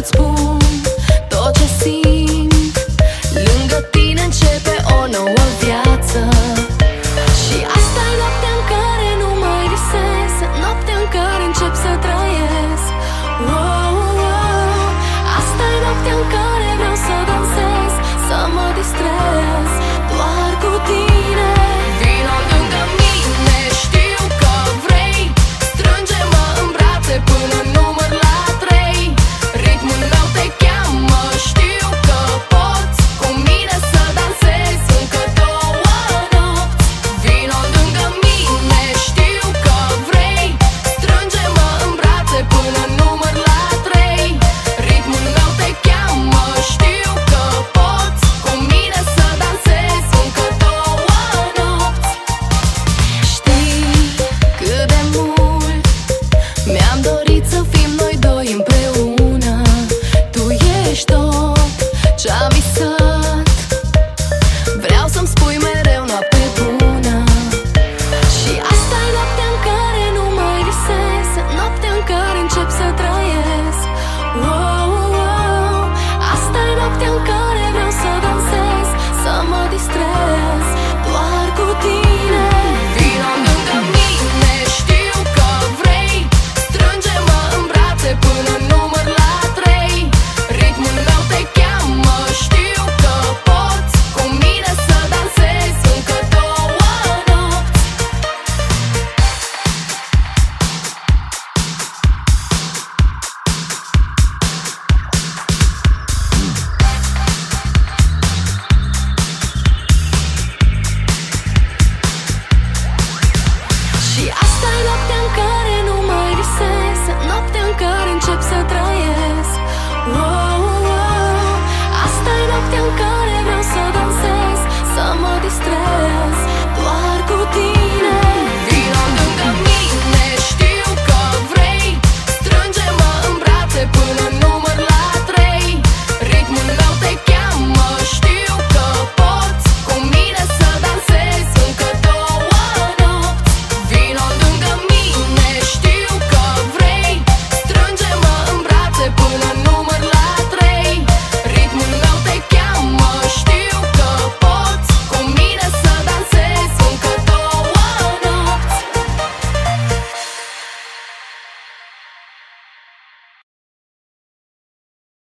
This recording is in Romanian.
îți spun tot ce simt. Mi-am dorit să fim Asta e noaptea în care nu mai visez. Noaptea